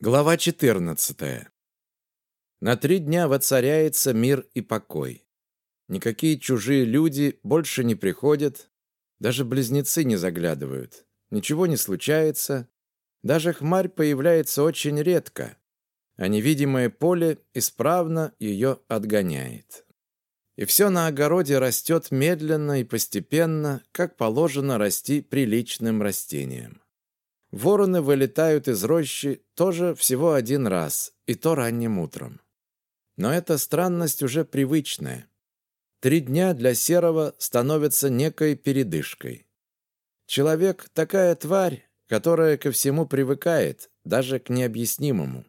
Глава 14. На три дня воцаряется мир и покой. Никакие чужие люди больше не приходят, даже близнецы не заглядывают. Ничего не случается, даже хмарь появляется очень редко, а невидимое поле исправно ее отгоняет. И все на огороде растет медленно и постепенно, как положено расти приличным растениям. Вороны вылетают из рощи тоже всего один раз, и то ранним утром. Но эта странность уже привычная. Три дня для Серого становятся некой передышкой. Человек – такая тварь, которая ко всему привыкает, даже к необъяснимому.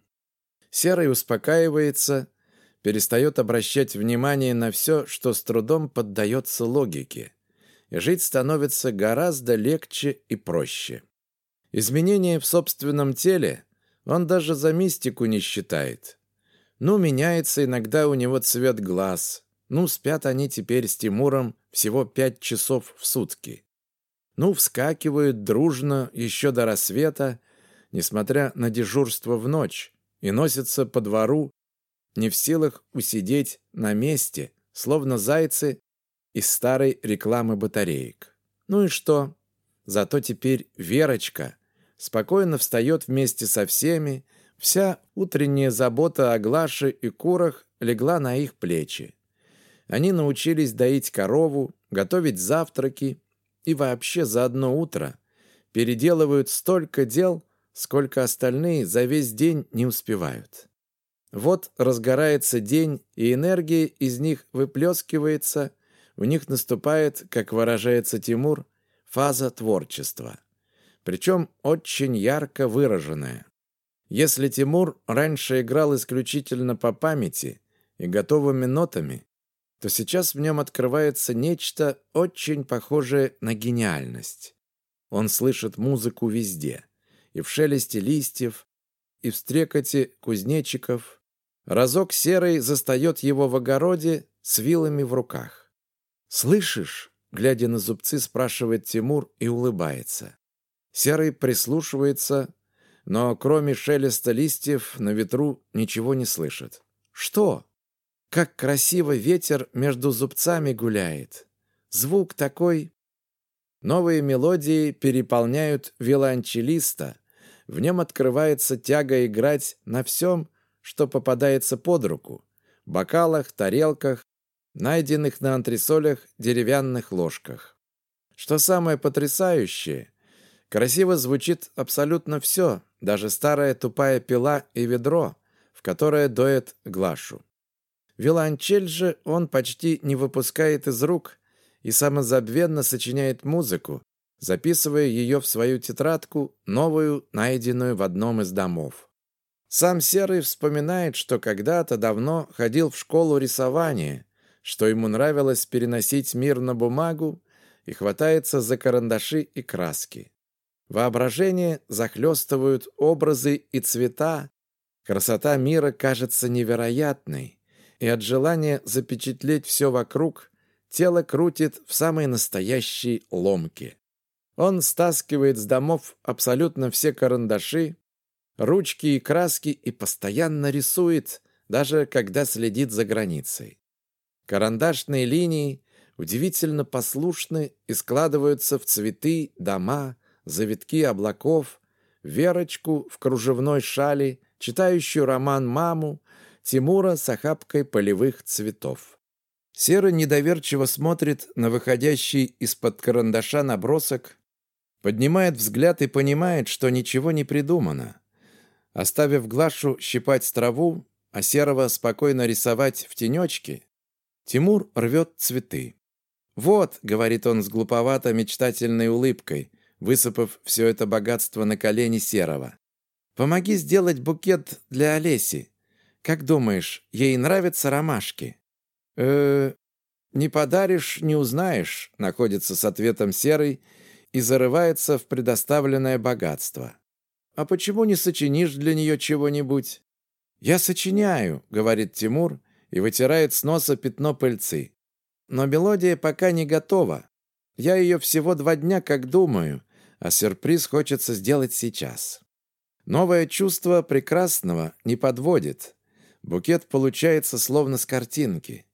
Серый успокаивается, перестает обращать внимание на все, что с трудом поддается логике, и жить становится гораздо легче и проще. Изменения в собственном теле он даже за мистику не считает. Ну, меняется иногда у него цвет глаз. Ну, спят они теперь с Тимуром всего пять часов в сутки. Ну, вскакивают дружно еще до рассвета, несмотря на дежурство в ночь, и носятся по двору, не в силах усидеть на месте, словно зайцы из старой рекламы батареек. Ну и что? Зато теперь Верочка спокойно встает вместе со всеми, вся утренняя забота о Глаше и курах легла на их плечи. Они научились доить корову, готовить завтраки и вообще за одно утро переделывают столько дел, сколько остальные за весь день не успевают. Вот разгорается день, и энергия из них выплескивается, у них наступает, как выражается Тимур, фаза творчества причем очень ярко выраженная. Если Тимур раньше играл исключительно по памяти и готовыми нотами, то сейчас в нем открывается нечто очень похожее на гениальность. Он слышит музыку везде, и в шелесте листьев, и в стрекоте кузнечиков. Разок серый застает его в огороде с вилами в руках. «Слышишь?» — глядя на зубцы, спрашивает Тимур и улыбается. Серый прислушивается, но кроме шелеста листьев на ветру ничего не слышит. Что? Как красиво ветер между зубцами гуляет. Звук такой... Новые мелодии переполняют виолончелиста. В нем открывается тяга играть на всем, что попадается под руку. Бокалах, тарелках, найденных на антресолях деревянных ложках. Что самое потрясающее, Красиво звучит абсолютно все, даже старая тупая пила и ведро, в которое доет Глашу. Виланчель же он почти не выпускает из рук и самозабвенно сочиняет музыку, записывая ее в свою тетрадку, новую, найденную в одном из домов. Сам Серый вспоминает, что когда-то давно ходил в школу рисования, что ему нравилось переносить мир на бумагу и хватается за карандаши и краски. Воображение захлестывают образы и цвета. Красота мира кажется невероятной, и от желания запечатлеть все вокруг тело крутит в самой настоящей ломке. Он стаскивает с домов абсолютно все карандаши, ручки и краски и постоянно рисует, даже когда следит за границей. Карандашные линии удивительно послушны и складываются в цветы, дома, завитки облаков, Верочку в кружевной шали, читающую роман «Маму», Тимура с охапкой полевых цветов. Серый недоверчиво смотрит на выходящий из-под карандаша набросок, поднимает взгляд и понимает, что ничего не придумано. Оставив Глашу щипать траву, а Серого спокойно рисовать в тенечке, Тимур рвет цветы. «Вот», — говорит он с глуповато-мечтательной улыбкой, высыпав все это богатство на колени Серого. «Помоги сделать букет для Олеси. Как думаешь, ей нравятся ромашки?» э не подаришь, не узнаешь», — находится с ответом Серый и зарывается в предоставленное богатство. «А почему не сочинишь для нее чего-нибудь?» «Я сочиняю», — говорит Тимур и вытирает с носа пятно пыльцы. «Но мелодия пока не готова. Я ее всего два дня как думаю, а сюрприз хочется сделать сейчас. Новое чувство прекрасного не подводит. Букет получается словно с картинки.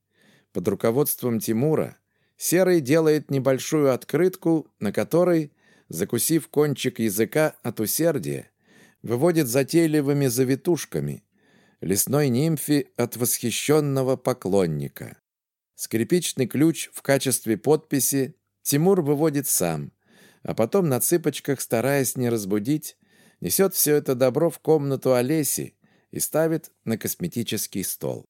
Под руководством Тимура Серый делает небольшую открытку, на которой, закусив кончик языка от усердия, выводит затейливыми завитушками лесной нимфе от восхищенного поклонника. Скрипичный ключ в качестве подписи Тимур выводит сам, а потом на цыпочках, стараясь не разбудить, несет все это добро в комнату Олеси и ставит на косметический стол.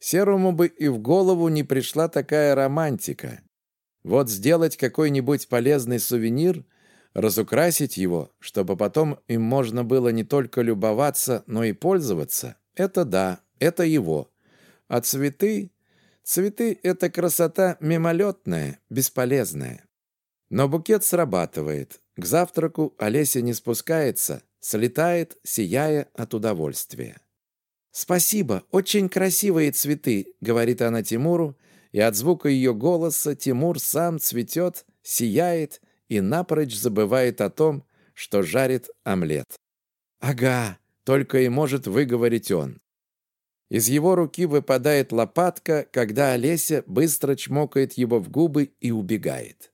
Серому бы и в голову не пришла такая романтика. Вот сделать какой-нибудь полезный сувенир, разукрасить его, чтобы потом им можно было не только любоваться, но и пользоваться, это да, это его. А цветы? Цветы — это красота мимолетная, бесполезная. Но букет срабатывает. К завтраку Олеся не спускается, слетает, сияя от удовольствия. «Спасибо, очень красивые цветы», — говорит она Тимуру, и от звука ее голоса Тимур сам цветет, сияет и напрочь забывает о том, что жарит омлет. «Ага», — только и может выговорить он. Из его руки выпадает лопатка, когда Олеся быстро чмокает его в губы и убегает.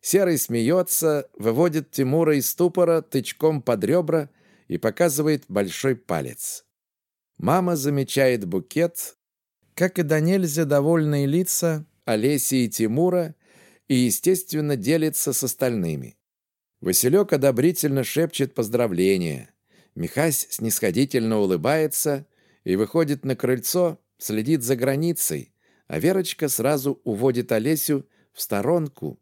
Серый смеется, выводит Тимура из ступора тычком под ребра и показывает большой палец. Мама замечает букет, как и до нельзя довольные лица Олеси и Тимура, и, естественно, делится с остальными. Василек одобрительно шепчет поздравления. Михась снисходительно улыбается и выходит на крыльцо, следит за границей, а Верочка сразу уводит Олесю в сторонку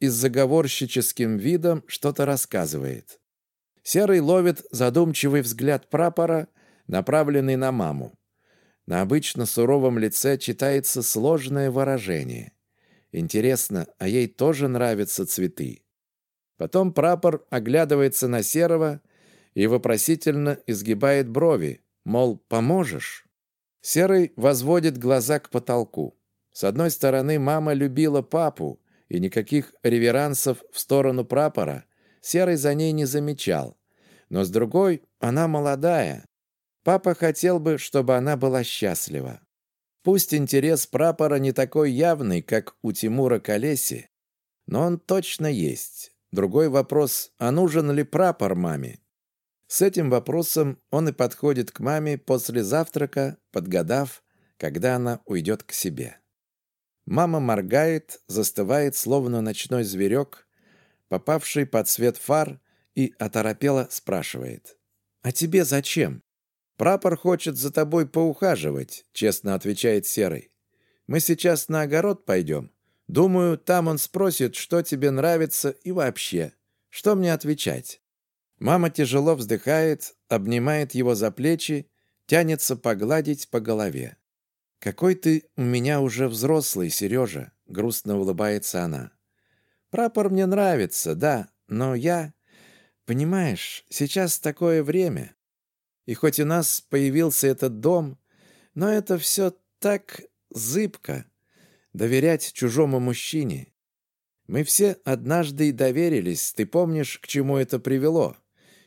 и с заговорщическим видом что-то рассказывает. Серый ловит задумчивый взгляд прапора направленный на маму. На обычно суровом лице читается сложное выражение. Интересно, а ей тоже нравятся цветы? Потом прапор оглядывается на Серого и вопросительно изгибает брови, мол, поможешь? Серый возводит глаза к потолку. С одной стороны, мама любила папу, и никаких реверансов в сторону прапора Серый за ней не замечал. Но с другой, она молодая, Папа хотел бы, чтобы она была счастлива. Пусть интерес прапора не такой явный, как у Тимура Колеси, но он точно есть. Другой вопрос, а нужен ли прапор маме? С этим вопросом он и подходит к маме после завтрака, подгадав, когда она уйдет к себе. Мама моргает, застывает, словно ночной зверек, попавший под свет фар, и оторопело спрашивает. «А тебе зачем?» «Прапор хочет за тобой поухаживать», — честно отвечает Серый. «Мы сейчас на огород пойдем. Думаю, там он спросит, что тебе нравится и вообще. Что мне отвечать?» Мама тяжело вздыхает, обнимает его за плечи, тянется погладить по голове. «Какой ты у меня уже взрослый, Сережа!» — грустно улыбается она. «Прапор мне нравится, да, но я...» «Понимаешь, сейчас такое время. И хоть у нас появился этот дом, но это все так зыбко. Доверять чужому мужчине. Мы все однажды и доверились, ты помнишь, к чему это привело?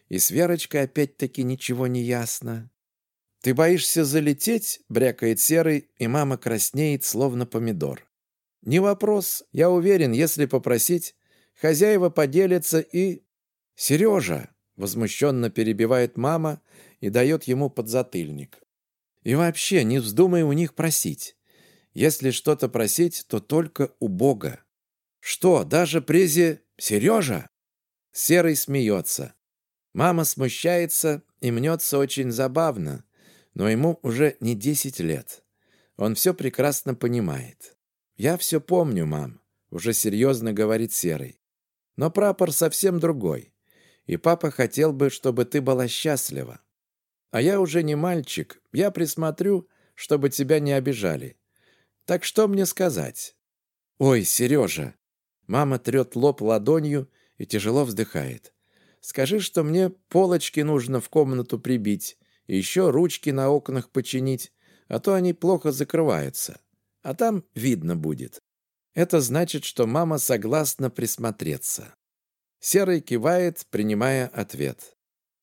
И с Верочкой опять-таки ничего не ясно. «Ты боишься залететь?» — брякает Серый, и мама краснеет, словно помидор. «Не вопрос. Я уверен, если попросить, хозяева поделятся и...» «Сережа!» — возмущенно перебивает мама и дает ему подзатыльник. И вообще, не вздумай у них просить. Если что-то просить, то только у Бога. Что, даже презе Сережа? Серый смеется. Мама смущается и мнется очень забавно, но ему уже не десять лет. Он все прекрасно понимает. «Я все помню, мам», — уже серьезно говорит Серый. «Но прапор совсем другой, и папа хотел бы, чтобы ты была счастлива. А я уже не мальчик, я присмотрю, чтобы тебя не обижали. Так что мне сказать? Ой, Сережа. Мама трет лоб ладонью и тяжело вздыхает. Скажи, что мне полочки нужно в комнату прибить еще ручки на окнах починить, а то они плохо закрываются. А там видно будет. Это значит, что мама согласна присмотреться. Серый кивает, принимая ответ.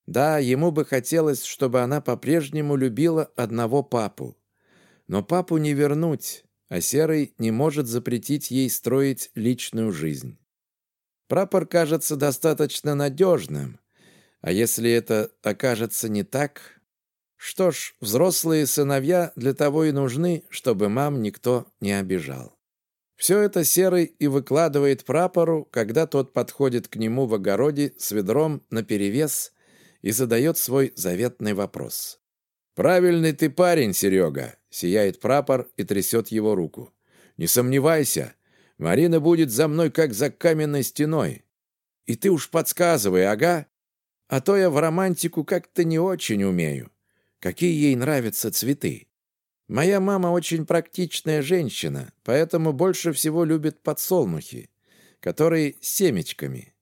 Да, ему бы хотелось, чтобы она по-прежнему любила одного папу. Но папу не вернуть, а Серый не может запретить ей строить личную жизнь. Прапор кажется достаточно надежным, а если это окажется не так, что ж, взрослые сыновья для того и нужны, чтобы мам никто не обижал. Все это Серый и выкладывает прапору, когда тот подходит к нему в огороде с ведром наперевес и задает свой заветный вопрос. «Правильный ты парень, Серега!» — сияет прапор и трясет его руку. «Не сомневайся, Марина будет за мной, как за каменной стеной. И ты уж подсказывай, ага? А то я в романтику как-то не очень умею. Какие ей нравятся цветы? Моя мама очень практичная женщина, поэтому больше всего любит подсолнухи, которые семечками.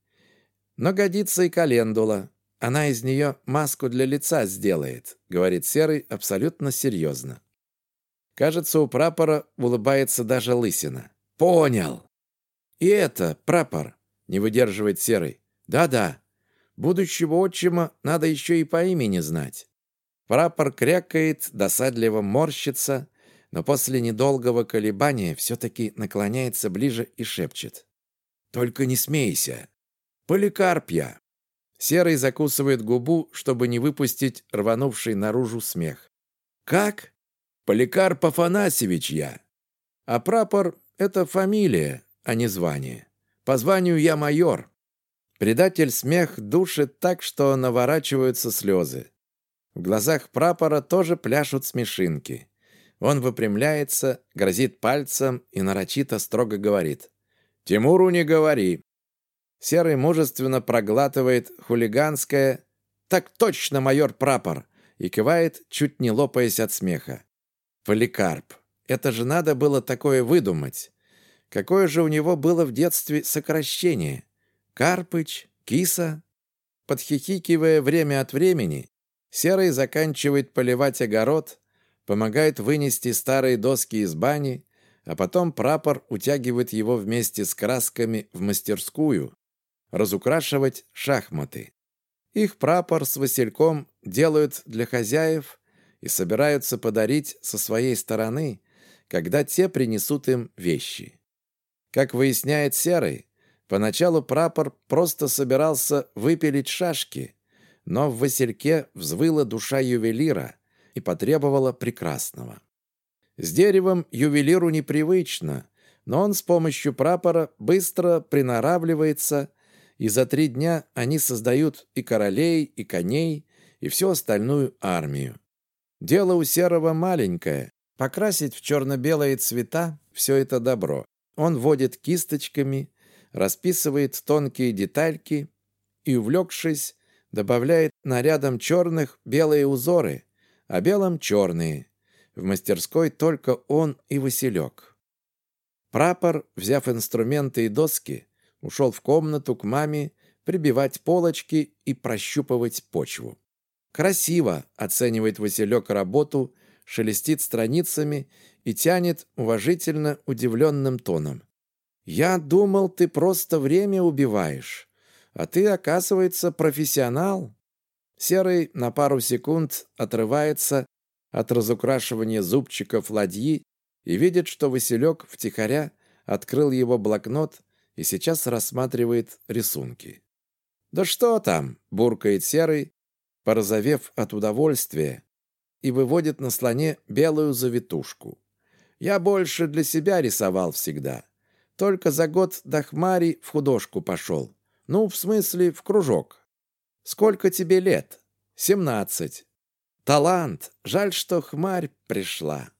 Но годится и календула. Она из нее маску для лица сделает, говорит Серый абсолютно серьезно. Кажется, у прапора улыбается даже лысина. Понял. И это, прапор, не выдерживает Серый. Да-да, будущего отчима надо еще и по имени знать. Прапор крякает, досадливо морщится, но после недолгого колебания все-таки наклоняется ближе и шепчет. «Только не смейся! Поликарпья!» Серый закусывает губу, чтобы не выпустить рванувший наружу смех. «Как?» «Поликарп Афанасьевич я!» «А прапор — это фамилия, а не звание. По званию я майор». Предатель смех душит так, что наворачиваются слезы. В глазах прапора тоже пляшут смешинки. Он выпрямляется, грозит пальцем и нарочито строго говорит. «Тимуру не говори!» Серый мужественно проглатывает хулиганское «Так точно, майор прапор!» и кивает, чуть не лопаясь от смеха. Поликарп. Это же надо было такое выдумать. Какое же у него было в детстве сокращение? Карпыч? Киса? Подхихикивая время от времени, Серый заканчивает поливать огород, помогает вынести старые доски из бани, а потом прапор утягивает его вместе с красками в мастерскую, разукрашивать шахматы. Их прапор с Васильком делают для хозяев и собираются подарить со своей стороны, когда те принесут им вещи. Как выясняет Серый, поначалу прапор просто собирался выпилить шашки, но в Васильке взвыла душа ювелира и потребовала прекрасного. С деревом ювелиру непривычно, но он с помощью прапора быстро приноравливается, и за три дня они создают и королей, и коней, и всю остальную армию. Дело у Серого маленькое. Покрасить в черно-белые цвета все это добро. Он водит кисточками, расписывает тонкие детальки и, увлекшись, добавляет нарядом черных белые узоры, а белым черные. В мастерской только он и Василек. Прапор, взяв инструменты и доски, ушел в комнату к маме прибивать полочки и прощупывать почву. «Красиво!» — оценивает Василек работу, шелестит страницами и тянет уважительно удивленным тоном. «Я думал, ты просто время убиваешь. А ты, оказывается, профессионал. Серый на пару секунд отрывается от разукрашивания зубчиков ладьи и видит, что Василек втихаря открыл его блокнот и сейчас рассматривает рисунки. «Да что там?» – буркает Серый, порозовев от удовольствия, и выводит на слоне белую завитушку. «Я больше для себя рисовал всегда. Только за год до хмари в художку пошел. Ну, в смысле, в кружок. Сколько тебе лет? Семнадцать. Талант. Жаль, что хмарь пришла.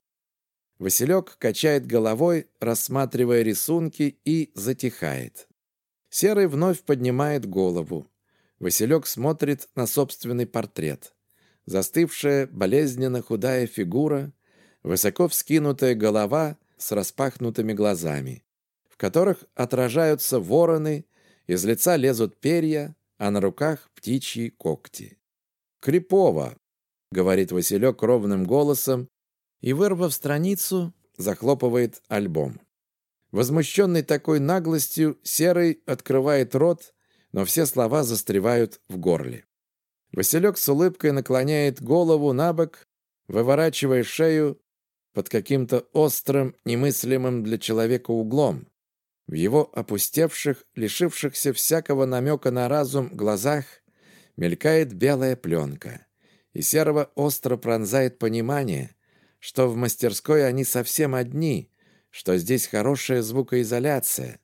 Василек качает головой, рассматривая рисунки, и затихает. Серый вновь поднимает голову. Василек смотрит на собственный портрет. Застывшая, болезненно худая фигура, высоко вскинутая голова с распахнутыми глазами, в которых отражаются вороны из лица лезут перья, а на руках птичьи когти. «Крипово!» — говорит Василек ровным голосом и, вырвав страницу, захлопывает альбом. Возмущенный такой наглостью, Серый открывает рот, но все слова застревают в горле. Василек с улыбкой наклоняет голову на бок, выворачивая шею под каким-то острым, немыслимым для человека углом. В его опустевших, лишившихся всякого намека на разум глазах мелькает белая пленка, и серого остро пронзает понимание, что в мастерской они совсем одни, что здесь хорошая звукоизоляция,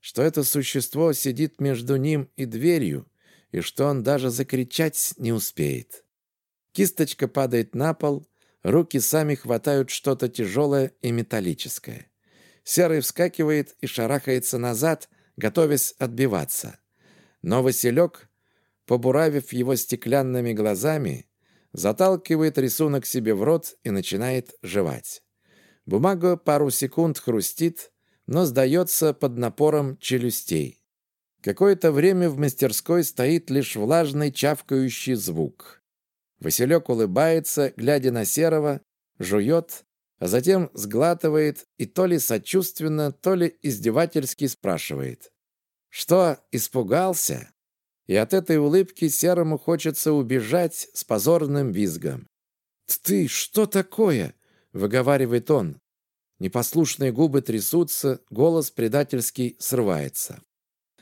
что это существо сидит между ним и дверью, и что он даже закричать не успеет. Кисточка падает на пол, руки сами хватают что-то тяжелое и металлическое. Серый вскакивает и шарахается назад, готовясь отбиваться. Но Василек, побуравив его стеклянными глазами, заталкивает рисунок себе в рот и начинает жевать. Бумага пару секунд хрустит, но сдается под напором челюстей. Какое-то время в мастерской стоит лишь влажный чавкающий звук. Василек улыбается, глядя на Серого, жует, а затем сглатывает и то ли сочувственно, то ли издевательски спрашивает. «Что, испугался?» И от этой улыбки Серому хочется убежать с позорным визгом. «Ты, что такое?» — выговаривает он. Непослушные губы трясутся, голос предательский срывается.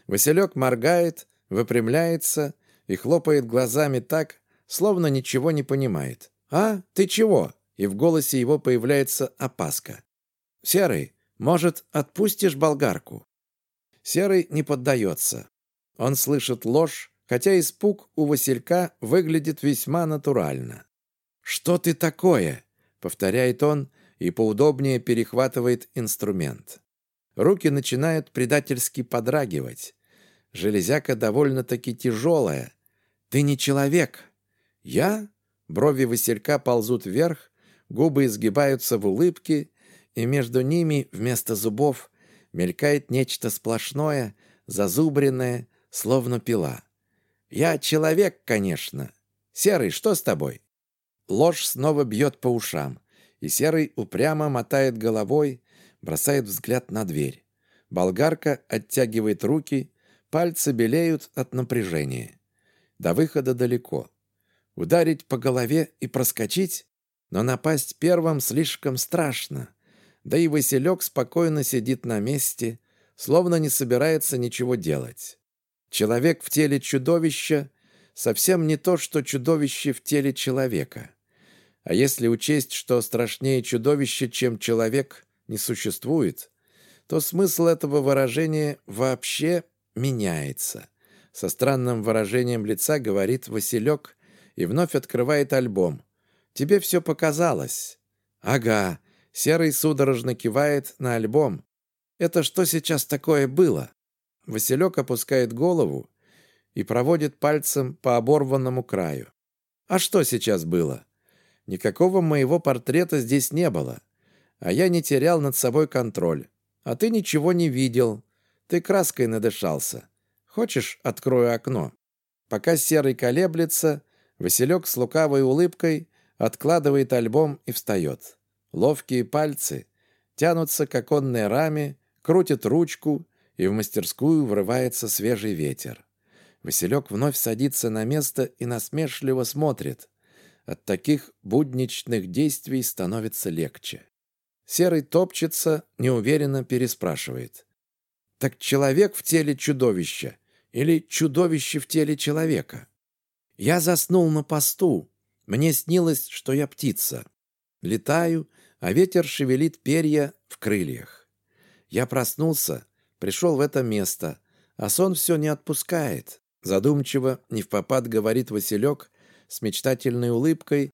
Василек моргает, выпрямляется и хлопает глазами так, словно ничего не понимает. «А, ты чего?» И в голосе его появляется опаска. «Серый, может, отпустишь болгарку?» Серый не поддается. Он слышит ложь, хотя испуг у Василька выглядит весьма натурально. «Что ты такое?» — повторяет он и поудобнее перехватывает инструмент. Руки начинают предательски подрагивать. Железяка довольно-таки тяжелая. «Ты не человек!» «Я?» Брови Василька ползут вверх, губы изгибаются в улыбке, и между ними вместо зубов мелькает нечто сплошное, зазубренное, словно пила. «Я человек, конечно. Серый, что с тобой?» Ложь снова бьет по ушам, и Серый упрямо мотает головой, бросает взгляд на дверь. Болгарка оттягивает руки, пальцы белеют от напряжения. До выхода далеко. Ударить по голове и проскочить? Но напасть первым слишком страшно. Да и Василек спокойно сидит на месте, словно не собирается ничего делать. Человек в теле чудовища совсем не то, что чудовище в теле человека. А если учесть, что страшнее чудовище, чем человек, не существует, то смысл этого выражения вообще меняется. Со странным выражением лица говорит Василек и вновь открывает альбом. «Тебе все показалось». «Ага». Серый судорожно кивает на альбом. «Это что сейчас такое было?» Василек опускает голову и проводит пальцем по оборванному краю. «А что сейчас было?» «Никакого моего портрета здесь не было, а я не терял над собой контроль. А ты ничего не видел. Ты краской надышался. Хочешь, открою окно?» Пока Серый колеблется, Василек с лукавой улыбкой откладывает альбом и встает. Ловкие пальцы тянутся к оконной раме, крутят ручку, и в мастерскую врывается свежий ветер. Василек вновь садится на место и насмешливо смотрит. От таких будничных действий становится легче. Серый топчется, неуверенно переспрашивает. «Так человек в теле чудовища или чудовище в теле человека?» «Я заснул на посту. Мне снилось, что я птица. Летаю, а ветер шевелит перья в крыльях. Я проснулся, пришел в это место, а сон все не отпускает. Задумчиво, не в попад говорит Василек с мечтательной улыбкой,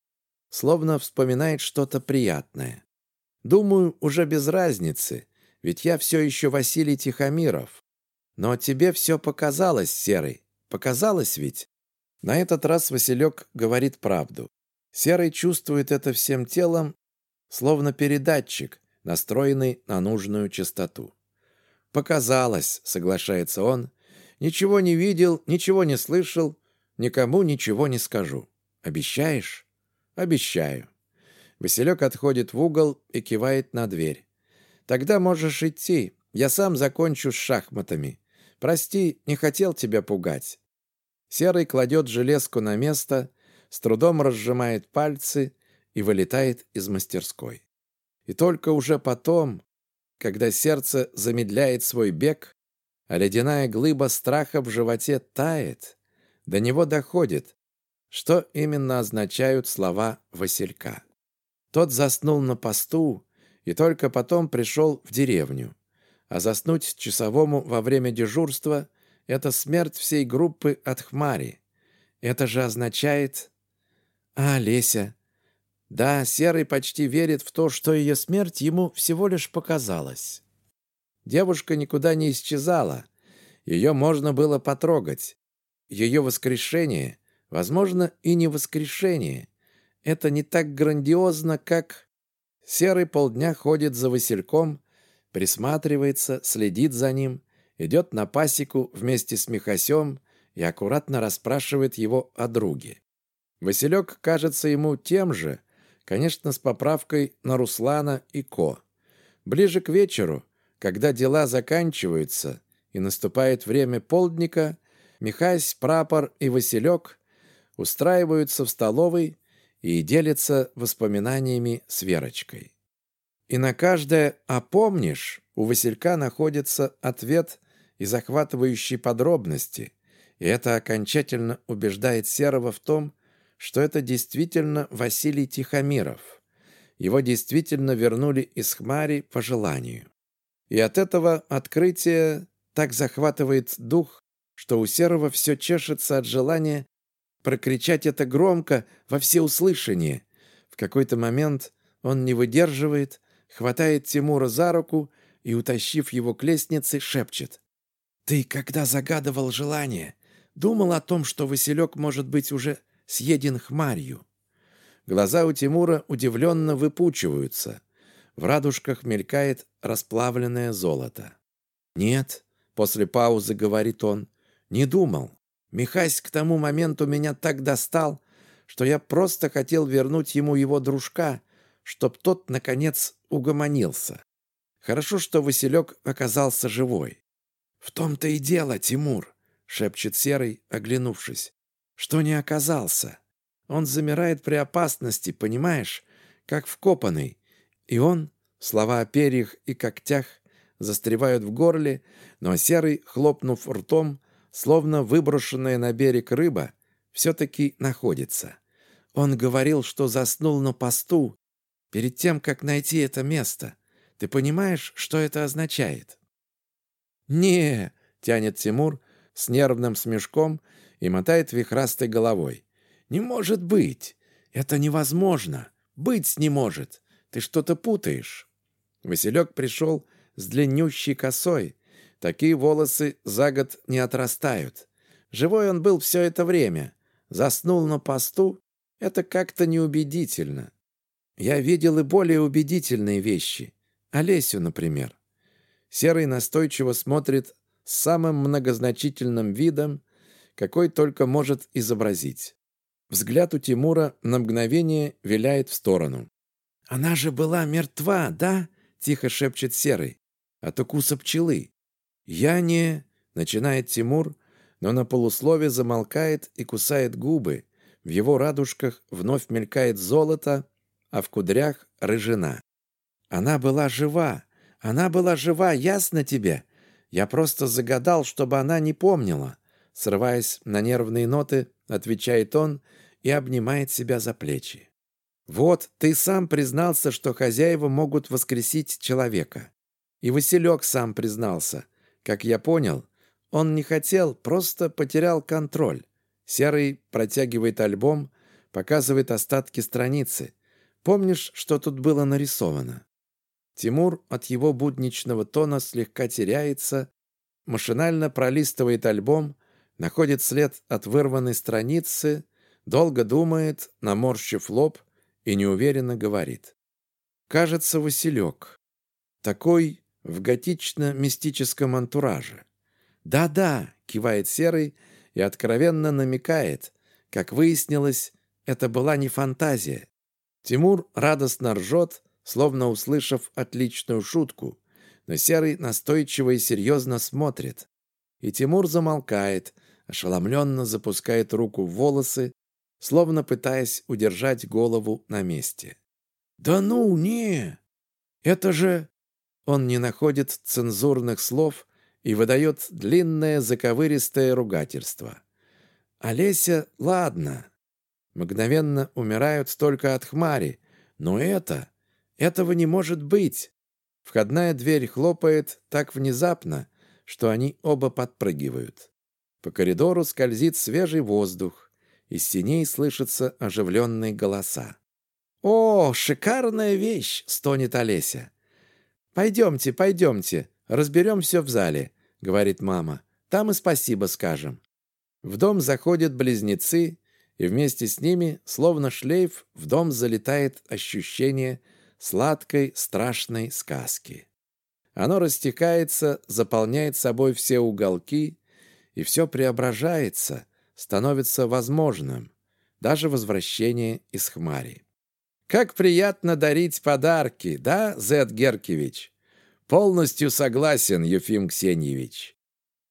словно вспоминает что-то приятное. Думаю, уже без разницы, ведь я все еще Василий Тихомиров. Но тебе все показалось, Серый. Показалось ведь? На этот раз Василек говорит правду. Серый чувствует это всем телом, словно передатчик, настроенный на нужную частоту. «Показалось», — соглашается он. «Ничего не видел, ничего не слышал, никому ничего не скажу. Обещаешь?» «Обещаю». Василек отходит в угол и кивает на дверь. «Тогда можешь идти. Я сам закончу с шахматами. Прости, не хотел тебя пугать». Серый кладет железку на место, с трудом разжимает пальцы и вылетает из мастерской. И только уже потом, когда сердце замедляет свой бег, а ледяная глыба страха в животе тает, до него доходит, что именно означают слова Василька. Тот заснул на посту и только потом пришел в деревню. А заснуть часовому во время дежурства – это смерть всей группы от хмари. Это же означает... А, Леся. Да, Серый почти верит в то, что ее смерть ему всего лишь показалась. Девушка никуда не исчезала. Ее можно было потрогать. Ее воскрешение, возможно, и не воскрешение. Это не так грандиозно, как... Серый полдня ходит за Васильком, присматривается, следит за ним, идет на пасеку вместе с Михасем и аккуратно расспрашивает его о друге. Василек кажется ему тем же, конечно, с поправкой на Руслана и Ко. Ближе к вечеру, когда дела заканчиваются и наступает время полдника, Михась, Прапор и Василек устраиваются в столовой и делятся воспоминаниями с Верочкой. И на каждое «а помнишь» у Василька находится ответ и захватывающие подробности, и это окончательно убеждает Серого в том, что это действительно Василий Тихомиров. Его действительно вернули из Хмари по желанию. И от этого открытия так захватывает дух, что у Серого все чешется от желания прокричать это громко во всеуслышание. В какой-то момент он не выдерживает, хватает Тимура за руку и, утащив его к лестнице, шепчет. «Ты, когда загадывал желание, думал о том, что Василек может быть уже съеден хмарью?» Глаза у Тимура удивленно выпучиваются. В радужках мелькает расплавленное золото. «Нет», — после паузы говорит он, — «не думал. Михась к тому моменту меня так достал, что я просто хотел вернуть ему его дружка, чтоб тот, наконец, угомонился. Хорошо, что Василек оказался живой. «В том-то и дело, Тимур», — шепчет Серый, оглянувшись, — «что не оказался. Он замирает при опасности, понимаешь, как вкопанный. И он, слова о перьях и когтях, застревают в горле, но Серый, хлопнув ртом, словно выброшенная на берег рыба, все-таки находится. Он говорил, что заснул на посту, перед тем, как найти это место. Ты понимаешь, что это означает?» «Не!» — тянет Тимур с нервным смешком и мотает вихрастой головой. «Не может быть! Это невозможно! Быть не может! Ты что-то путаешь!» Василек пришел с длиннющей косой. Такие волосы за год не отрастают. Живой он был все это время. Заснул на посту. Это как-то неубедительно. Я видел и более убедительные вещи. Олесю, например. Серый настойчиво смотрит с самым многозначительным видом, какой только может изобразить. Взгляд у Тимура на мгновение виляет в сторону. «Она же была мертва, да?» — тихо шепчет Серый. «От укуса пчелы». «Я не...» — начинает Тимур, но на полуслове замолкает и кусает губы. В его радужках вновь мелькает золото, а в кудрях рыжина. Она была жива. Она была жива, ясно тебе? Я просто загадал, чтобы она не помнила. Срываясь на нервные ноты, отвечает он и обнимает себя за плечи. Вот, ты сам признался, что хозяева могут воскресить человека. И Василек сам признался. Как я понял, он не хотел, просто потерял контроль. Серый протягивает альбом, показывает остатки страницы. Помнишь, что тут было нарисовано?» Тимур от его будничного тона слегка теряется, машинально пролистывает альбом, находит след от вырванной страницы, долго думает, наморщив лоб, и неуверенно говорит. «Кажется, Василек. Такой в готично-мистическом антураже». «Да-да», — кивает Серый и откровенно намекает. Как выяснилось, это была не фантазия. Тимур радостно ржет, словно услышав отличную шутку, но Серый настойчиво и серьезно смотрит. И Тимур замолкает, ошеломленно запускает руку в волосы, словно пытаясь удержать голову на месте. «Да ну, не! Это же...» Он не находит цензурных слов и выдает длинное заковыристое ругательство. «Олеся, ладно. Мгновенно умирают только от хмари, но это... Этого не может быть!» Входная дверь хлопает так внезапно, что они оба подпрыгивают. По коридору скользит свежий воздух, из теней слышатся оживленные голоса. «О, шикарная вещь!» — стонет Олеся. «Пойдемте, пойдемте, разберем все в зале», — говорит мама. «Там и спасибо скажем». В дом заходят близнецы, и вместе с ними, словно шлейф, в дом залетает ощущение сладкой, страшной сказки. Оно растекается, заполняет собой все уголки, и все преображается, становится возможным, даже возвращение из хмари. Как приятно дарить подарки, да, Зет Геркевич? Полностью согласен, Юфим Ксеньевич.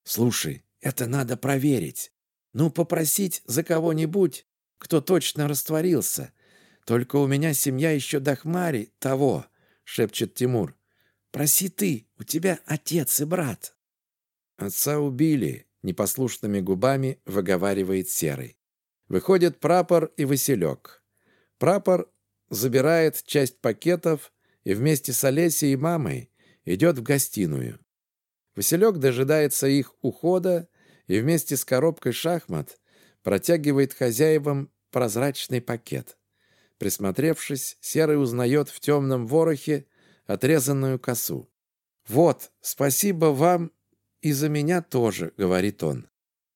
Слушай, это надо проверить. Ну, попросить за кого-нибудь, кто точно растворился. Только у меня семья еще до хмари того, шепчет Тимур. Проси ты, у тебя отец и брат. Отца убили, непослушными губами выговаривает Серый. Выходит прапор и Василек. Прапор забирает часть пакетов и вместе с Олесей и мамой идет в гостиную. Василек дожидается их ухода и вместе с коробкой шахмат протягивает хозяевам прозрачный пакет. Присмотревшись, Серый узнает в темном ворохе отрезанную косу. «Вот, спасибо вам и за меня тоже», — говорит он.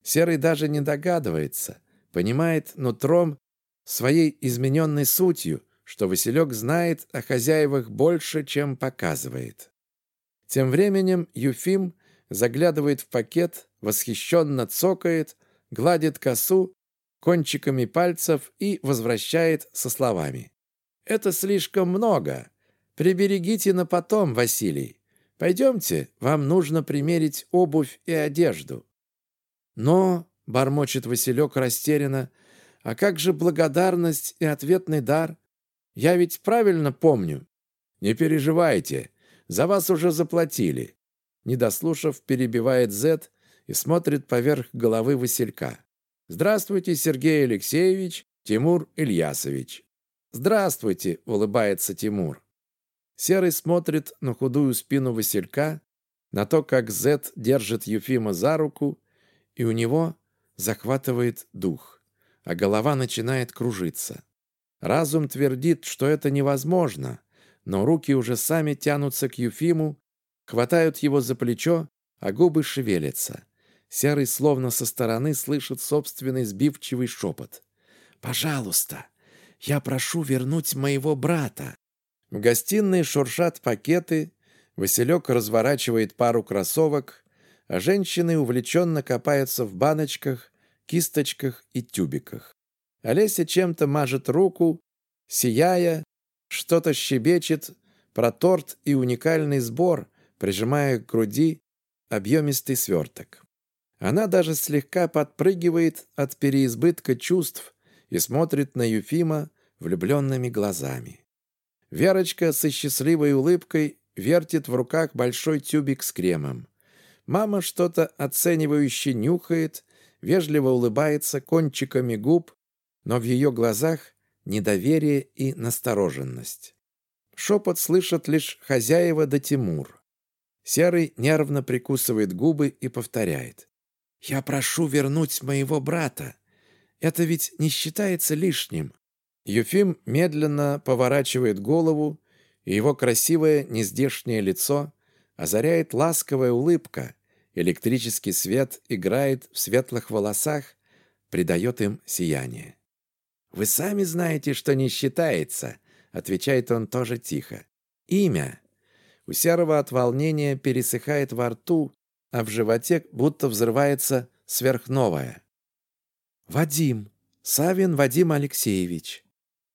Серый даже не догадывается, понимает нутром своей измененной сутью, что Василек знает о хозяевах больше, чем показывает. Тем временем Юфим заглядывает в пакет, восхищенно цокает, гладит косу кончиками пальцев и возвращает со словами. «Это слишком много. Приберегите на потом, Василий. Пойдемте, вам нужно примерить обувь и одежду». «Но», — бормочет Василек растерянно, — «а как же благодарность и ответный дар? Я ведь правильно помню?» «Не переживайте, за вас уже заплатили». Не дослушав, перебивает Зет и смотрит поверх головы Василька. «Здравствуйте, Сергей Алексеевич, Тимур Ильясович». «Здравствуйте», — улыбается Тимур. Серый смотрит на худую спину Василька, на то, как Зет держит Юфима за руку, и у него захватывает дух, а голова начинает кружиться. Разум твердит, что это невозможно, но руки уже сами тянутся к Юфиму, хватают его за плечо, а губы шевелятся. Серый словно со стороны слышит собственный сбивчивый шепот. «Пожалуйста, я прошу вернуть моего брата». В гостиной шуршат пакеты, Василек разворачивает пару кроссовок, а женщины увлеченно копаются в баночках, кисточках и тюбиках. Олеся чем-то мажет руку, сияя, что-то щебечет про торт и уникальный сбор, прижимая к груди объемистый сверток. Она даже слегка подпрыгивает от переизбытка чувств и смотрит на Юфима влюбленными глазами. Верочка со счастливой улыбкой вертит в руках большой тюбик с кремом. Мама что-то оценивающе нюхает, вежливо улыбается кончиками губ но в ее глазах недоверие и настороженность. Шепот слышат лишь хозяева да Тимур. Серый нервно прикусывает губы и повторяет. «Я прошу вернуть моего брата. Это ведь не считается лишним». Юфим медленно поворачивает голову, и его красивое нездешнее лицо озаряет ласковая улыбка, электрический свет играет в светлых волосах, придает им сияние. «Вы сами знаете, что не считается», — отвечает он тоже тихо. «Имя». У Серого от волнения пересыхает во рту, а в животе будто взрывается сверхновое. «Вадим. Савин Вадим Алексеевич».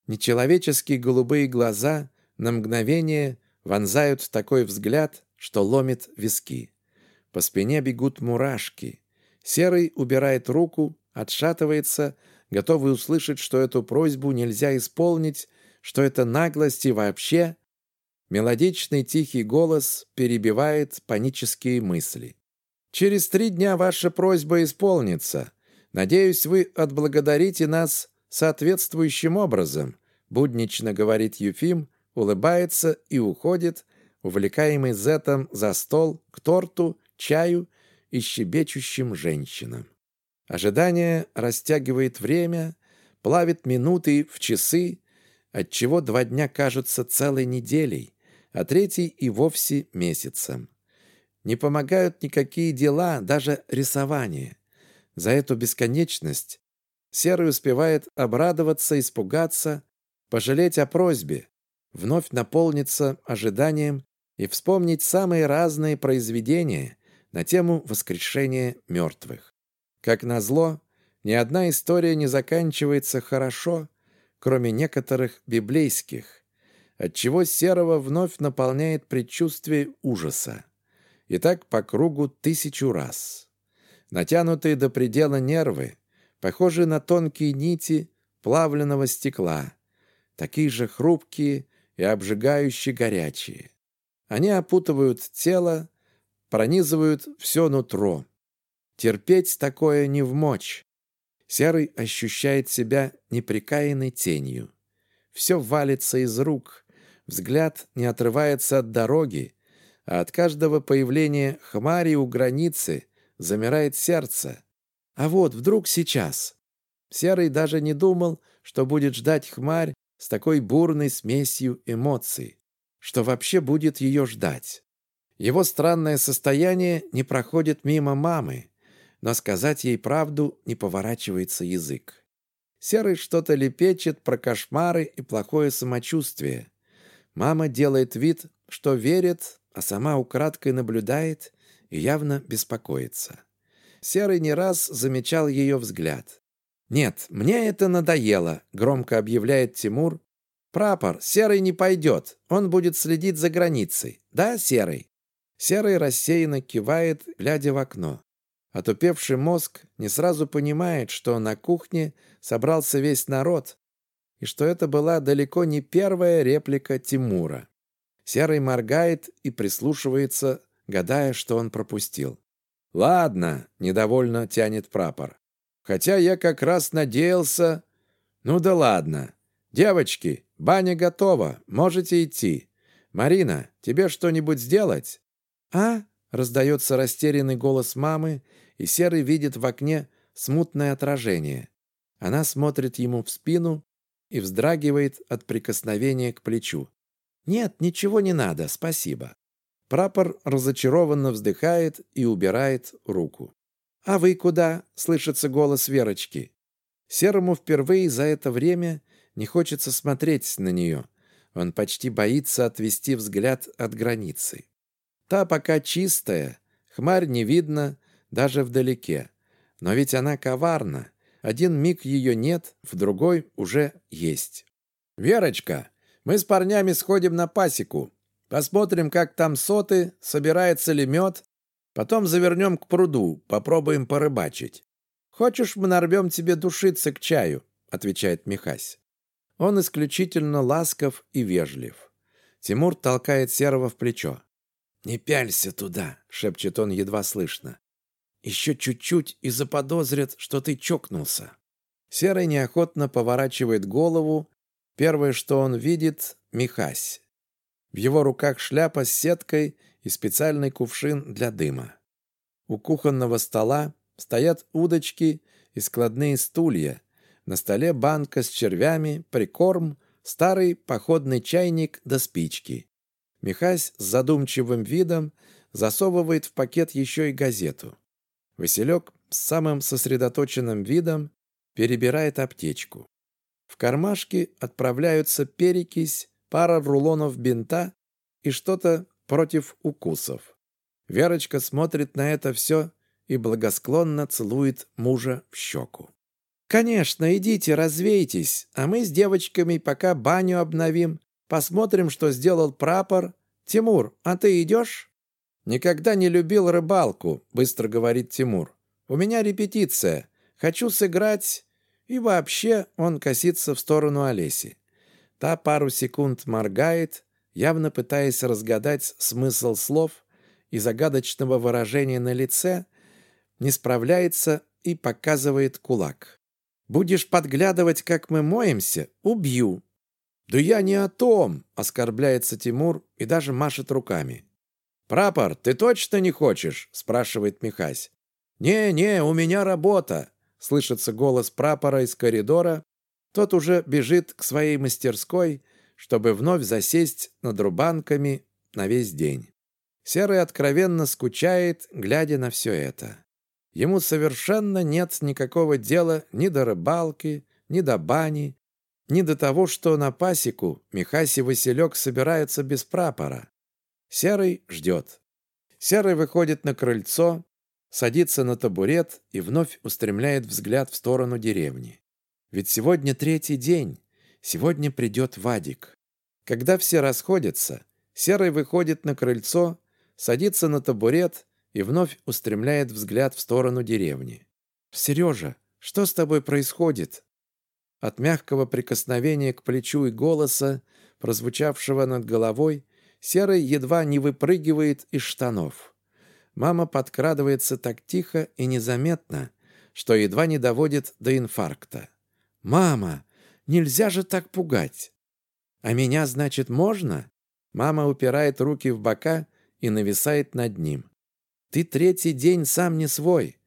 Нечеловеческие голубые глаза на мгновение вонзают такой взгляд, что ломит виски. По спине бегут мурашки. Серый убирает руку, отшатывается, готовый услышать, что эту просьбу нельзя исполнить, что это наглость и вообще. Мелодичный тихий голос перебивает панические мысли. «Через три дня ваша просьба исполнится. Надеюсь, вы отблагодарите нас соответствующим образом», буднично говорит Юфим, улыбается и уходит, увлекаемый Зетом за стол, к торту, чаю и щебечущим женщинам. Ожидание растягивает время, плавит минуты в часы, отчего два дня кажутся целой неделей, а третий и вовсе месяцем. Не помогают никакие дела, даже рисование. За эту бесконечность Серый успевает обрадоваться, испугаться, пожалеть о просьбе, вновь наполниться ожиданием и вспомнить самые разные произведения на тему воскрешения мертвых. Как назло, ни одна история не заканчивается хорошо, кроме некоторых библейских, отчего Серого вновь наполняет предчувствие ужаса. И так по кругу тысячу раз. Натянутые до предела нервы, похожие на тонкие нити плавленного стекла, такие же хрупкие и обжигающие горячие. Они опутывают тело, пронизывают все нутро. Терпеть такое не в мочь. Серый ощущает себя неприкаянной тенью. Все валится из рук, взгляд не отрывается от дороги, а от каждого появления хмари у границы замирает сердце. А вот вдруг сейчас. Серый даже не думал, что будет ждать хмарь с такой бурной смесью эмоций, что вообще будет ее ждать. Его странное состояние не проходит мимо мамы, но сказать ей правду не поворачивается язык. Серый что-то лепечет про кошмары и плохое самочувствие. Мама делает вид, что верит, а сама украдкой наблюдает и явно беспокоится. Серый не раз замечал ее взгляд. «Нет, мне это надоело», — громко объявляет Тимур. «Прапор, Серый не пойдет, он будет следить за границей. Да, Серый?» Серый рассеянно кивает, глядя в окно. Отупевший мозг не сразу понимает, что на кухне собрался весь народ, и что это была далеко не первая реплика Тимура. Серый моргает и прислушивается, гадая, что он пропустил. «Ладно», — недовольно тянет прапор. «Хотя я как раз надеялся...» «Ну да ладно. Девочки, баня готова, можете идти. Марина, тебе что-нибудь сделать?» «А?» — раздается растерянный голос мамы, и Серый видит в окне смутное отражение. Она смотрит ему в спину и вздрагивает от прикосновения к плечу. «Нет, ничего не надо, спасибо». Прапор разочарованно вздыхает и убирает руку. «А вы куда?» — слышится голос Верочки. Серому впервые за это время не хочется смотреть на нее. Он почти боится отвести взгляд от границы. Та пока чистая, хмарь не видно, даже вдалеке. Но ведь она коварна. Один миг ее нет, в другой уже есть. «Верочка, мы с парнями сходим на пасеку. Посмотрим, как там соты, собирается ли мед. Потом завернем к пруду, попробуем порыбачить. Хочешь, мы нарвем тебе душиться к чаю?» отвечает Михась. Он исключительно ласков и вежлив. Тимур толкает Серого в плечо. «Не пялься туда!» — шепчет он едва слышно. Еще чуть-чуть и заподозрят, что ты чокнулся. Серый неохотно поворачивает голову. Первое, что он видит — Михась. В его руках шляпа с сеткой и специальный кувшин для дыма. У кухонного стола стоят удочки и складные стулья. На столе банка с червями, прикорм, старый походный чайник до спички. Михась с задумчивым видом засовывает в пакет еще и газету. Василек с самым сосредоточенным видом перебирает аптечку. В кармашке отправляются перекись, пара рулонов бинта и что-то против укусов. Верочка смотрит на это все и благосклонно целует мужа в щеку. «Конечно, идите, развейтесь, а мы с девочками пока баню обновим, посмотрим, что сделал прапор. Тимур, а ты идешь?» «Никогда не любил рыбалку», — быстро говорит Тимур. У меня репетиция. Хочу сыграть...» И вообще он косится в сторону Олеси. Та пару секунд моргает, явно пытаясь разгадать смысл слов и загадочного выражения на лице, не справляется и показывает кулак. «Будешь подглядывать, как мы моемся? Убью!» «Да я не о том!» — оскорбляется Тимур и даже машет руками. «Прапор, ты точно не хочешь?» — спрашивает Михась. «Не-не, у меня работа!» — слышится голос прапора из коридора. Тот уже бежит к своей мастерской, чтобы вновь засесть над рубанками на весь день. Серый откровенно скучает, глядя на все это. Ему совершенно нет никакого дела ни до рыбалки, ни до бани, ни до того, что на пасеку Михась и Василек собираются без прапора. Серый ждет. Серый выходит на крыльцо, садится на табурет и вновь устремляет взгляд в сторону деревни. Ведь сегодня третий день, сегодня придет Вадик. Когда все расходятся, Серый выходит на крыльцо, садится на табурет и вновь устремляет взгляд в сторону деревни. «Сережа, что с тобой происходит?» От мягкого прикосновения к плечу и голоса, прозвучавшего над головой, Серый едва не выпрыгивает из штанов. Мама подкрадывается так тихо и незаметно, что едва не доводит до инфаркта. «Мама, нельзя же так пугать!» «А меня, значит, можно?» Мама упирает руки в бока и нависает над ним. «Ты третий день сам не свой.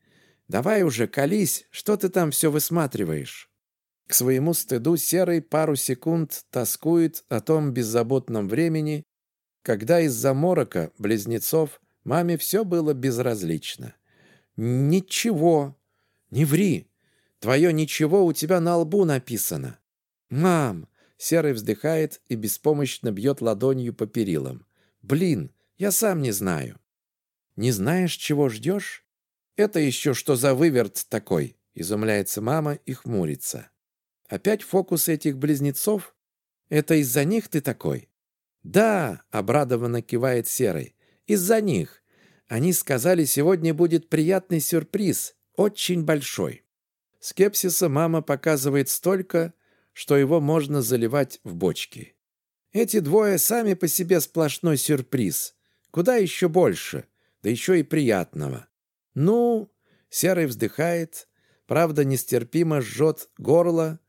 Давай уже, колись, что ты там все высматриваешь?» К своему стыду Серый пару секунд тоскует о том беззаботном времени, когда из-за морока близнецов маме все было безразлично. «Ничего, не ври. Твое «ничего» у тебя на лбу написано». «Мам!» — Серый вздыхает и беспомощно бьет ладонью по перилам. «Блин, я сам не знаю». «Не знаешь, чего ждешь?» «Это еще что за выверт такой?» — изумляется мама и хмурится. Опять фокус этих близнецов? Это из-за них ты такой? Да, обрадованно кивает Серый. Из-за них. Они сказали, сегодня будет приятный сюрприз, очень большой. Скепсиса мама показывает столько, что его можно заливать в бочки. Эти двое сами по себе сплошной сюрприз. Куда еще больше, да еще и приятного. Ну, Серый вздыхает, правда нестерпимо жжет горло,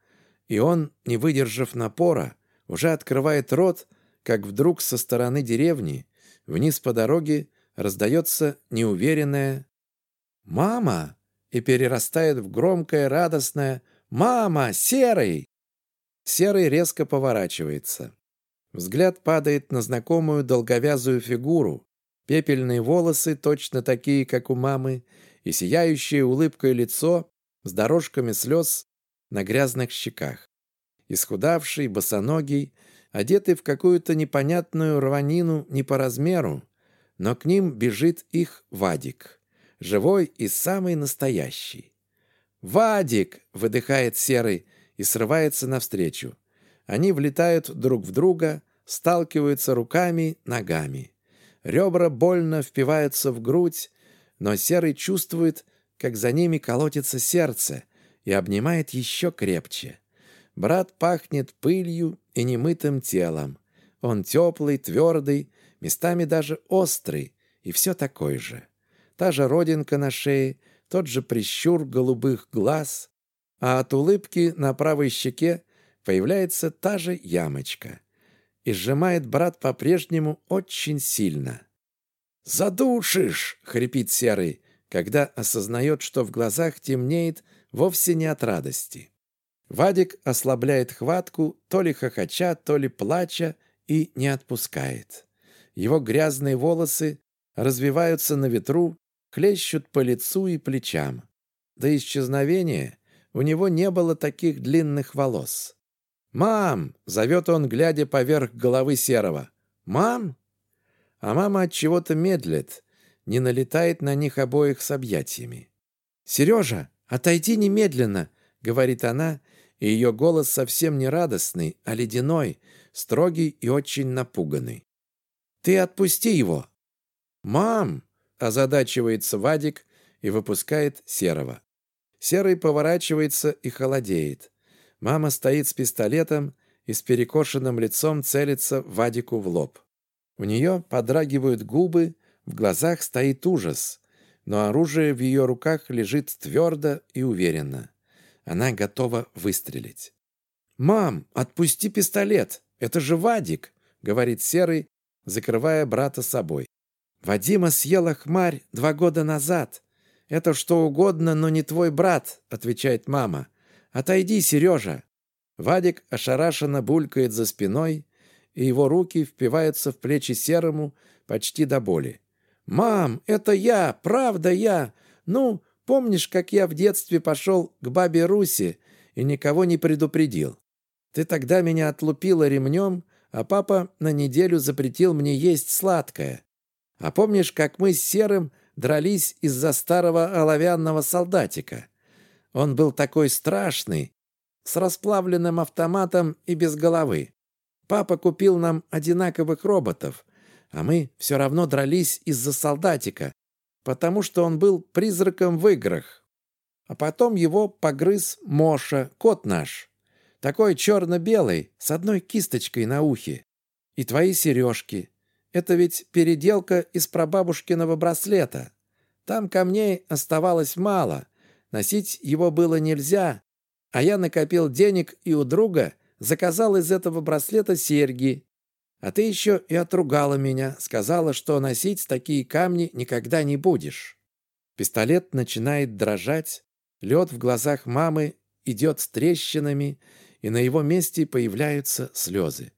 и он, не выдержав напора, уже открывает рот, как вдруг со стороны деревни вниз по дороге раздается неуверенное «Мама!» и перерастает в громкое радостное «Мама! Серый!» Серый резко поворачивается. Взгляд падает на знакомую долговязую фигуру, пепельные волосы, точно такие, как у мамы, и сияющее улыбкой лицо с дорожками слез на грязных щеках. Исхудавший, босоногий, одетый в какую-то непонятную рванину не по размеру, но к ним бежит их Вадик, живой и самый настоящий. «Вадик!» — выдыхает Серый и срывается навстречу. Они влетают друг в друга, сталкиваются руками, ногами. Ребра больно впиваются в грудь, но Серый чувствует, как за ними колотится сердце, и обнимает еще крепче. Брат пахнет пылью и немытым телом. Он теплый, твердый, местами даже острый, и все такой же. Та же родинка на шее, тот же прищур голубых глаз, а от улыбки на правой щеке появляется та же ямочка. И сжимает брат по-прежнему очень сильно. «Задушишь!» — хрипит Серый, когда осознает, что в глазах темнеет вовсе не от радости. Вадик ослабляет хватку, то ли хохоча, то ли плача, и не отпускает. Его грязные волосы развиваются на ветру, клещут по лицу и плечам. До исчезновения у него не было таких длинных волос. «Мам!» — зовет он, глядя поверх головы Серого. «Мам?» А мама от чего-то медлит, не налетает на них обоих с объятиями. «Сережа, отойди немедленно!» — говорит она, и ее голос совсем не радостный, а ледяной, строгий и очень напуганный. «Ты отпусти его!» «Мам!» — озадачивается Вадик и выпускает Серого. Серый поворачивается и холодеет. Мама стоит с пистолетом и с перекошенным лицом целится Вадику в лоб. У нее подрагивают губы, в глазах стоит ужас, но оружие в ее руках лежит твердо и уверенно. Она готова выстрелить. «Мам, отпусти пистолет! Это же Вадик!» — говорит Серый, закрывая брата собой. «Вадима съела хмарь два года назад. Это что угодно, но не твой брат», — отвечает мама. «Отойди, Сережа!» Вадик ошарашенно булькает за спиной, и его руки впиваются в плечи Серому почти до боли. «Мам, это я, правда я! Ну, помнишь, как я в детстве пошел к бабе Руси и никого не предупредил? Ты тогда меня отлупила ремнем, а папа на неделю запретил мне есть сладкое. А помнишь, как мы с Серым дрались из-за старого оловянного солдатика? Он был такой страшный, с расплавленным автоматом и без головы. Папа купил нам одинаковых роботов, а мы все равно дрались из-за солдатика, потому что он был призраком в играх. А потом его погрыз Моша, кот наш. Такой черно-белый, с одной кисточкой на ухе. И твои сережки. Это ведь переделка из прабабушкиного браслета. Там камней оставалось мало. Носить его было нельзя. А я накопил денег и у друга заказал из этого браслета серьги. А ты еще и отругала меня, сказала, что носить такие камни никогда не будешь. Пистолет начинает дрожать, лед в глазах мамы идет с трещинами, и на его месте появляются слезы.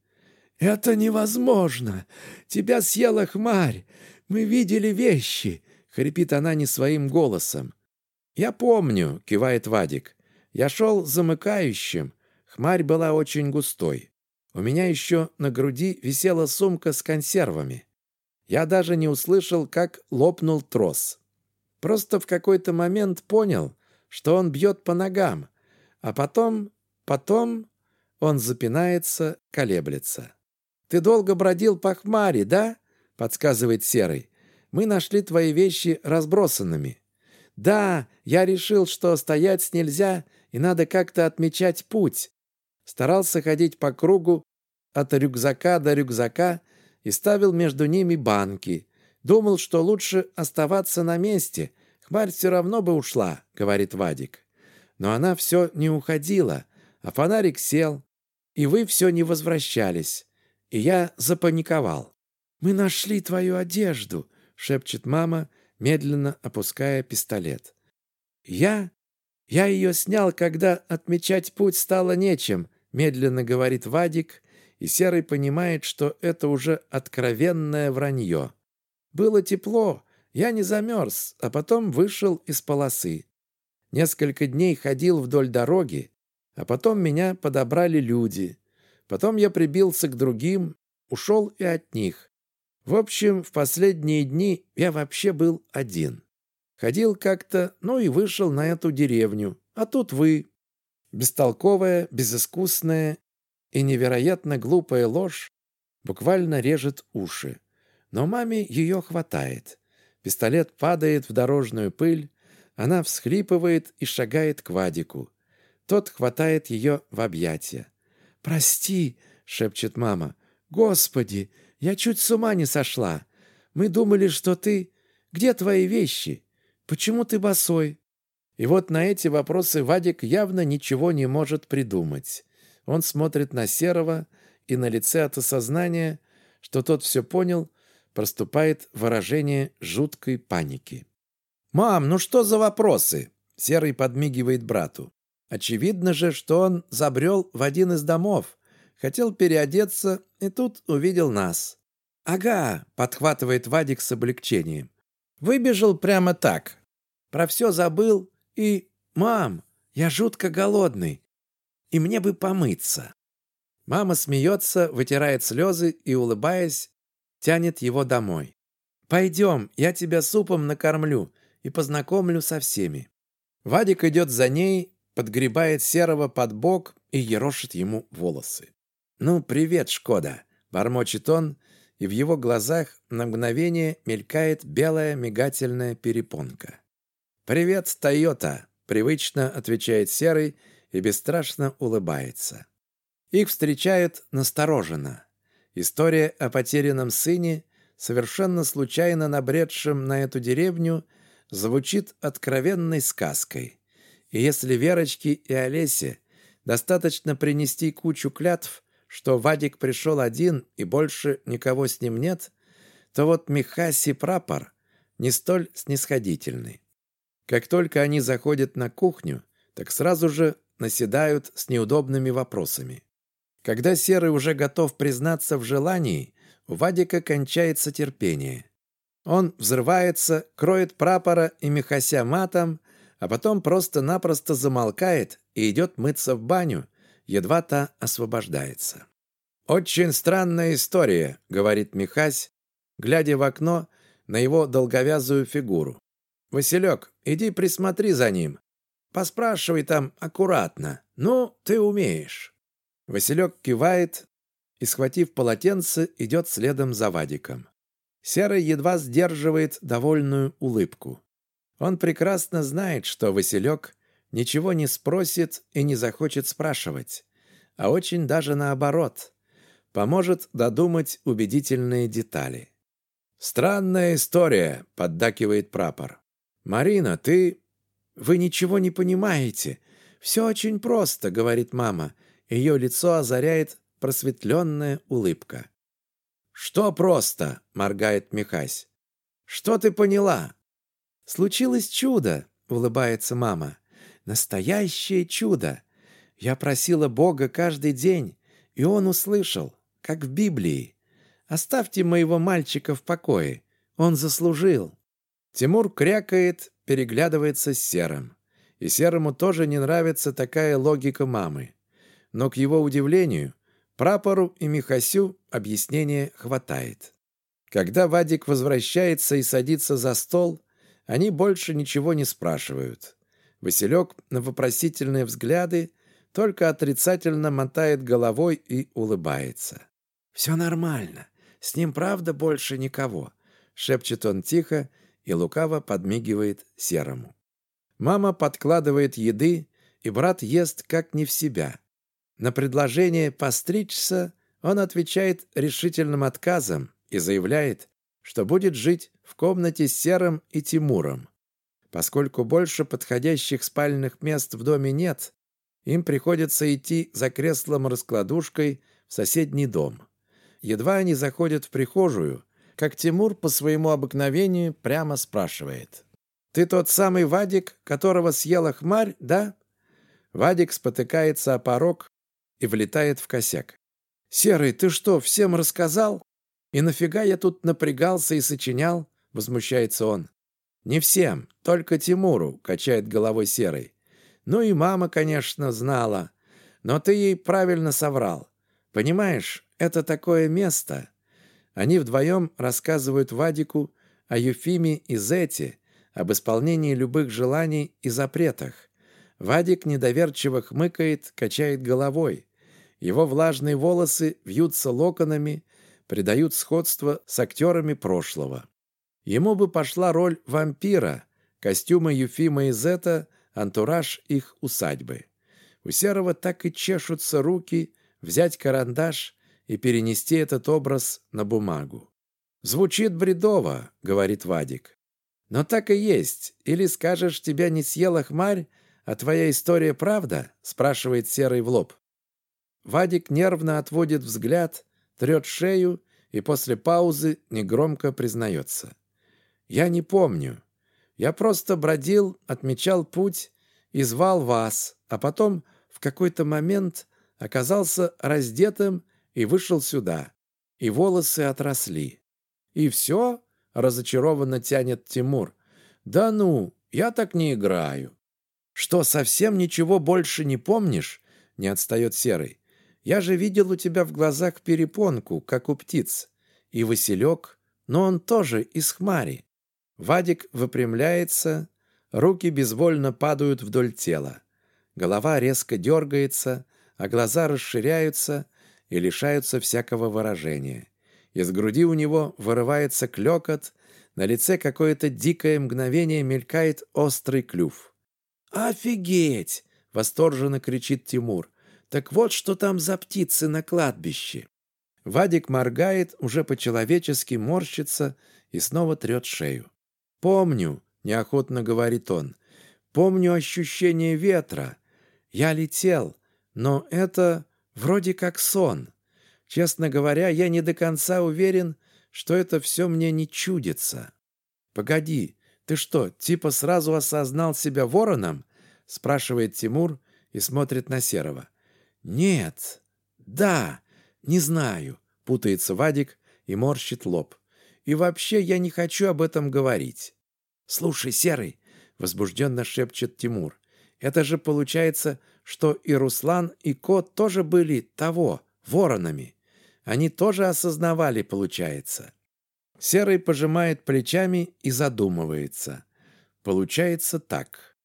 «Это невозможно! Тебя съела хмарь! Мы видели вещи!» — хрипит она не своим голосом. «Я помню», — кивает Вадик. «Я шел замыкающим. Хмарь была очень густой. У меня еще на груди висела сумка с консервами. Я даже не услышал, как лопнул трос. Просто в какой-то момент понял, что он бьет по ногам, а потом Потом он запинается, колеблется. «Ты долго бродил по хмаре, да?» — подсказывает Серый. «Мы нашли твои вещи разбросанными». «Да, я решил, что стоять нельзя, и надо как-то отмечать путь». Старался ходить по кругу от рюкзака до рюкзака и ставил между ними банки. Думал, что лучше оставаться на месте. Хмарь все равно бы ушла, говорит Вадик. Но она все не уходила, а фонарик сел, и вы все не возвращались. И я запаниковал. «Мы нашли твою одежду», — шепчет мама, медленно опуская пистолет. «Я? Я ее снял, когда отмечать путь стало нечем», — медленно говорит Вадик, и Серый понимает, что это уже откровенное вранье. «Было тепло, я не замерз, а потом вышел из полосы. Несколько дней ходил вдоль дороги, а потом меня подобрали люди. Потом я прибился к другим, ушел и от них. В общем, в последние дни я вообще был один. Ходил как-то, ну и вышел на эту деревню. А тут вы. Бестолковая, безыскусная и невероятно глупая ложь буквально режет уши. Но маме ее хватает. Пистолет падает в дорожную пыль, она всхлипывает и шагает к Вадику. Тот хватает ее в объятия. «Прости!» — шепчет мама. «Господи! Я чуть с ума не сошла! Мы думали, что ты... Где твои вещи? Почему ты босой?» И вот на эти вопросы Вадик явно ничего не может придумать. Он смотрит на Серого, и на лице от осознания, что тот все понял, проступает выражение жуткой паники. «Мам, ну что за вопросы?» Серый подмигивает брату. Очевидно же, что он забрел в один из домов, хотел переодеться и тут увидел нас. «Ага», — подхватывает Вадик с облегчением. «Выбежал прямо так. Про все забыл и... Мам, я жутко голодный, и мне бы помыться». Мама смеется, вытирает слезы и, улыбаясь, тянет его домой. «Пойдем, я тебя супом накормлю и познакомлю со всеми». Вадик идет за ней, подгребает Серого под бок и ерошит ему волосы. «Ну, привет, Шкода!» — бормочет он, и в его глазах на мгновение мелькает белая мигательная перепонка. «Привет, Тойота!» — привычно отвечает Серый и бесстрашно улыбается. Их встречают настороженно. История о потерянном сыне, совершенно случайно набредшем на эту деревню, звучит откровенной сказкой. И если Верочке и Олесе достаточно принести кучу клятв, что Вадик пришел один и больше никого с ним нет, то вот Михаси прапор не столь снисходительный. Как только они заходят на кухню, так сразу же наседают с неудобными вопросами. Когда Серый уже готов признаться в желании, у Вадика кончается терпение. Он взрывается, кроет прапора и Михася матом, а потом просто-напросто замолкает и идет мыться в баню, едва та освобождается. «Очень странная история», — говорит Михась, глядя в окно на его долговязую фигуру. «Василек, иди присмотри за ним. Поспрашивай там аккуратно. Ну, ты умеешь». Василек кивает и, схватив полотенце, идет следом за Вадиком. Серый едва сдерживает довольную улыбку. Он прекрасно знает, что Василек ничего не спросит и не захочет спрашивать, а очень даже наоборот, поможет додумать убедительные детали. «Странная история», — поддакивает прапор. «Марина, ты... Вы ничего не понимаете. Все очень просто», — говорит мама. Ее лицо озаряет просветленная улыбка. «Что просто?» — моргает Михась. «Что ты поняла?» «Случилось чудо», — улыбается мама. «Настоящее чудо. Я просила Бога каждый день, и Он услышал, как в Библии. Оставьте моего мальчика в покое. Он заслужил». Тимур крякает, переглядывается с Серым. И Серому тоже не нравится такая логика мамы. Но, к его удивлению, прапору и Михасю объяснения хватает. Когда Вадик возвращается и садится за стол, они больше ничего не спрашивают. Василек на вопросительные взгляды только отрицательно мотает головой и улыбается. «Все нормально. С ним правда больше никого», — шепчет он тихо и лукаво подмигивает Серому. Мама подкладывает еды, и брат ест как не в себя. На предложение постричься он отвечает решительным отказом и заявляет, что будет жить в комнате с Серым и Тимуром. Поскольку больше подходящих спальных мест в доме нет, им приходится идти за креслом-раскладушкой в соседний дом. Едва они заходят в прихожую, как Тимур по своему обыкновению прямо спрашивает. «Ты тот самый Вадик, которого съела хмарь, да?» Вадик спотыкается о порог и влетает в косяк. «Серый, ты что, всем рассказал? И нафига я тут напрягался и сочинял?» — возмущается он. «Не всем, только Тимуру», — качает головой Серый. «Ну и мама, конечно, знала. Но ты ей правильно соврал. Понимаешь, это такое место. Они вдвоем рассказывают Вадику о Юфиме и Зете, об исполнении любых желаний и запретах. Вадик недоверчиво хмыкает, качает головой. Его влажные волосы вьются локонами, придают сходство с актерами прошлого. Ему бы пошла роль вампира, костюмы Юфима и Зета, антураж их усадьбы. У Серого так и чешутся руки взять карандаш и перенести этот образ на бумагу. «Звучит бредово», — говорит Вадик. «Но так и есть. Или скажешь, тебя не съела хмарь, а твоя история правда?» — спрашивает Серый в лоб. Вадик нервно отводит взгляд, трет шею и после паузы негромко признается. «Я не помню. Я просто бродил, отмечал путь и звал вас, а потом в какой-то момент оказался раздетым и вышел сюда, и волосы отросли. И все? Разочарованно тянет Тимур. Да ну, я так не играю. Что, совсем ничего больше не помнишь? Не отстает Серый. Я же видел у тебя в глазах перепонку, как у птиц. И Василек, но он тоже из хмари. Вадик выпрямляется, руки безвольно падают вдоль тела. Голова резко дергается, а глаза расширяются, и лишаются всякого выражения. Из груди у него вырывается клекот, На лице какое-то дикое мгновение мелькает острый клюв. «Офигеть!» — восторженно кричит Тимур. «Так вот, что там за птицы на кладбище!» Вадик моргает, уже по-человечески морщится и снова трет шею. «Помню», — неохотно говорит он, — «помню ощущение ветра. Я летел, но это вроде как сон. Честно говоря, я не до конца уверен, что это все мне не чудится. Погоди, ты что, типа сразу осознал себя вороном? Спрашивает Тимур и смотрит на Серого. Нет, да, не знаю, путается Вадик и морщит лоб. И вообще я не хочу об этом говорить. Слушай, Серый, возбужденно шепчет Тимур, это же получается, что и Руслан, и Кот тоже были того, воронами. Они тоже осознавали, получается. Серый пожимает плечами и задумывается. Получается так.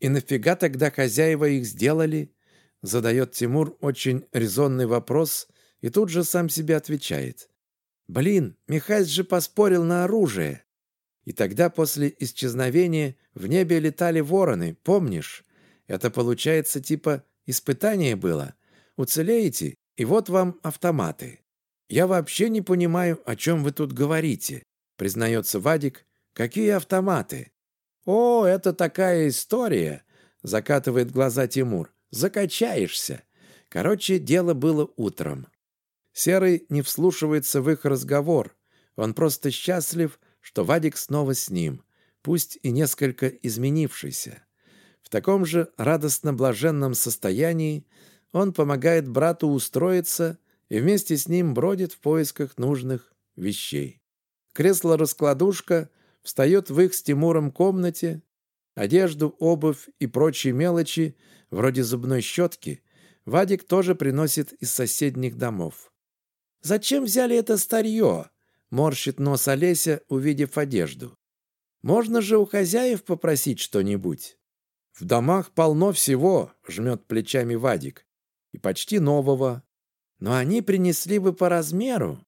И нафига тогда хозяева их сделали? Задает Тимур очень резонный вопрос и тут же сам себе отвечает. Блин, Михась же поспорил на оружие. И тогда после исчезновения в небе летали вороны, помнишь? Это получается типа испытание было. Уцелеете, и вот вам автоматы. Я вообще не понимаю, о чем вы тут говорите, признается Вадик. Какие автоматы? О, это такая история, закатывает глаза Тимур. Закачаешься. Короче, дело было утром. Серый не вслушивается в их разговор. Он просто счастлив, что Вадик снова с ним, пусть и несколько изменившийся. В таком же радостно-блаженном состоянии он помогает брату устроиться и вместе с ним бродит в поисках нужных вещей. Кресло-раскладушка встает в их с Тимуром комнате, одежду, обувь и прочие мелочи, вроде зубной щетки, Вадик тоже приносит из соседних домов. «Зачем взяли это старье?» — морщит нос Олеся, увидев одежду. «Можно же у хозяев попросить что-нибудь?» «В домах полно всего», — жмет плечами Вадик и почти нового. Но они принесли бы по размеру.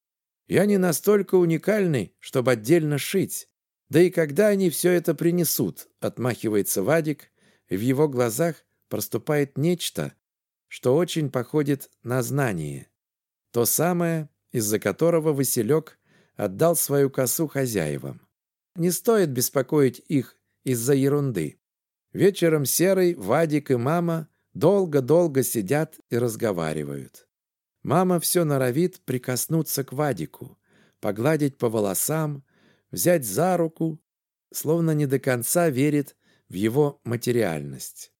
Я не настолько уникальный, чтобы отдельно шить. Да и когда они все это принесут, отмахивается Вадик, и в его глазах проступает нечто, что очень походит на знание. То самое, из-за которого Василек отдал свою косу хозяевам. Не стоит беспокоить их из-за ерунды. Вечером Серый, Вадик и мама Долго-долго сидят и разговаривают. Мама все норовит прикоснуться к Вадику, погладить по волосам, взять за руку, словно не до конца верит в его материальность.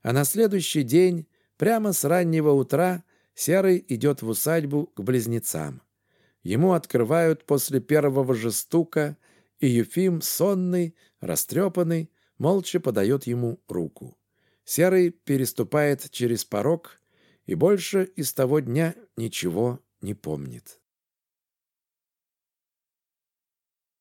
А на следующий день, прямо с раннего утра, Серый идет в усадьбу к близнецам. Ему открывают после первого же стука, и Юфим, сонный, растрепанный, молча подает ему руку. Серый переступает через порог и больше из того дня ничего не помнит.